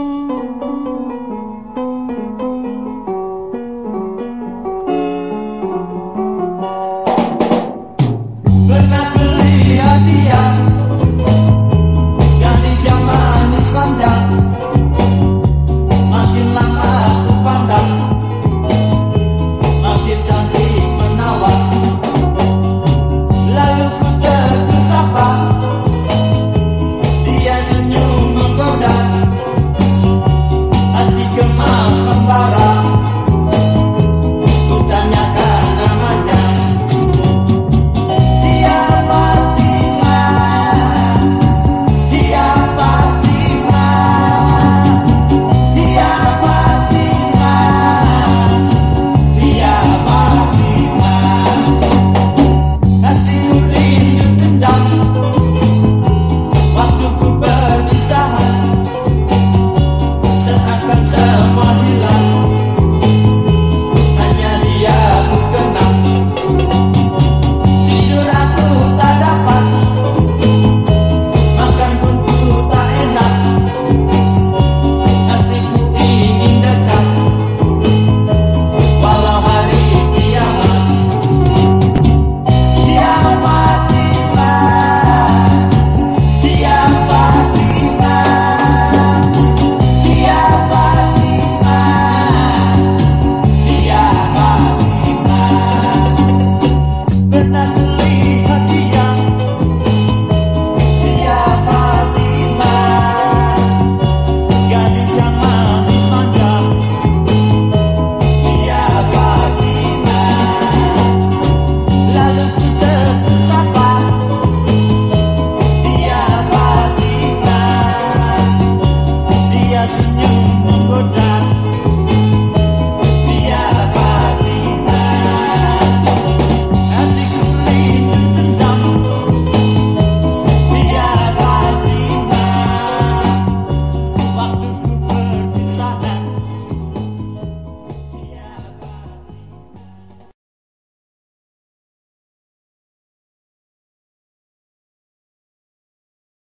Pernah beli hadiah. cannot believe do you